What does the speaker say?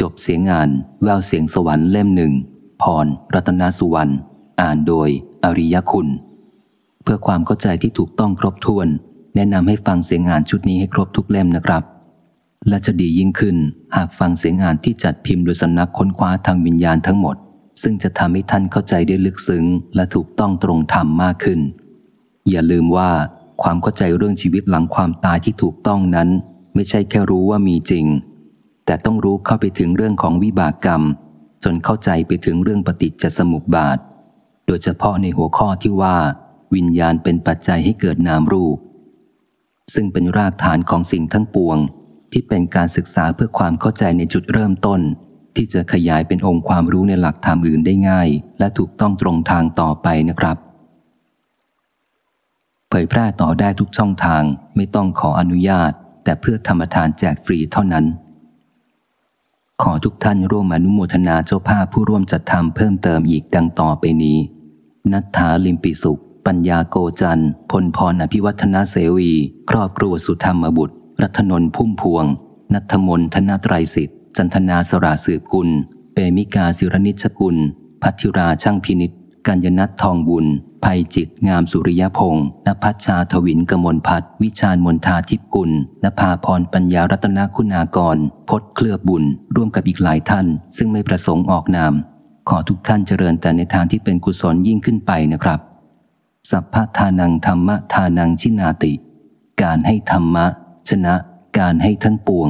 จบเสียงงานแววเสียงสวรรค์เล่มหนึ่งพร รัตนสุวรรณ อ่านโดย อริยคุณ เพื่อความเข้าใจที่ถูกต้องครบถ้วน แนะนำให้ฟังเสียงงานชุดนี้ให้ครบทุกเล่มนะครับ และจะดียิ่งขึ้นหากฟังเสียงงานที่จัดพิมพ์โดยสำนักค้นคว้าทางวิญญาณทั้งหมด ซึ่งจะทำให้ท่านเข้าใจได้ลึกซึ้ง และถูกต้องตรงธรรมมากขึ้น อย่าลืมว่าความเข้าใจเรื่องชีวิตหลังความตายที่ถูกต้องนั้น ไม่ใช่แค่รู้ว่ามีจริง แต่ต้องรู้เข้าไปถึงเรื่องของวิบากกรรม จนเข้าใจไปถึงเรื่องปฏิจจสมุปบาท โดยเฉพาะในหัวข้อที่ว่า วิญญาณเป็นปัจจัยให้เกิดนามรูป ซึ่งเป็นรากฐานของสิ่งทั้งปวง ที่เป็นการศึกษาเพื่อความเข้าใจในจุดเริ่มต้น ที่จะขยายเป็นองค์ความรู้ในหลักธรรมอื่นได้ง่าย และถูกต้องตรงทางต่อไปนะครับ เผยแพร่ต่อได้ทุกช่องทางไม่ต้องขออนุญาต แต่เพื่อธรรมทานแจกฟรีเท่านั้น ขอทุกท่านร่วมอนุโมทนาเจ้าภาพผู้ร่วมจัดทำเพิ่มเติมอีกดังต่อไปนี้ นัทธาลิมปิสุข ปัญญาโกจันพลพรอภิวัฒนาเสวี ครอบครัวสุธรรมบุตร รัตนนพุ่มพวง นัทมนธนาไตรสิทธิ์ จันทนาสราสืบกุล เปมิกาศิรนิชกุล พัทธิราช่างพินิษ กัญญนัททองบุญ ภัยจิตงามสุริยพงศ์นภัชชาทวินกมลพัฒน์วิชาญมนทาทิพกุลนภาพรปัญญารัตนคุณากร พศเคลือบบุญ ร่วมกับอีกหลายท่าน ซึ่งไม่ประสงค์ออกนาม ขอทุกท่านเจริญแต่ในทางที่เป็นกุศลยิ่งขึ้นไปนะครับ สัพพทานังธรรมะทานังชินาติ การให้ธรรมะ ชนะ การให้ทั้งปวง